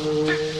one.